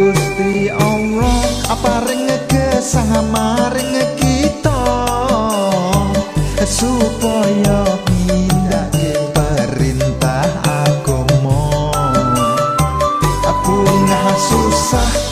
Gusti Allah aparing ngegesah maring kita? Supaya pindah ke perintah agama. Aku susah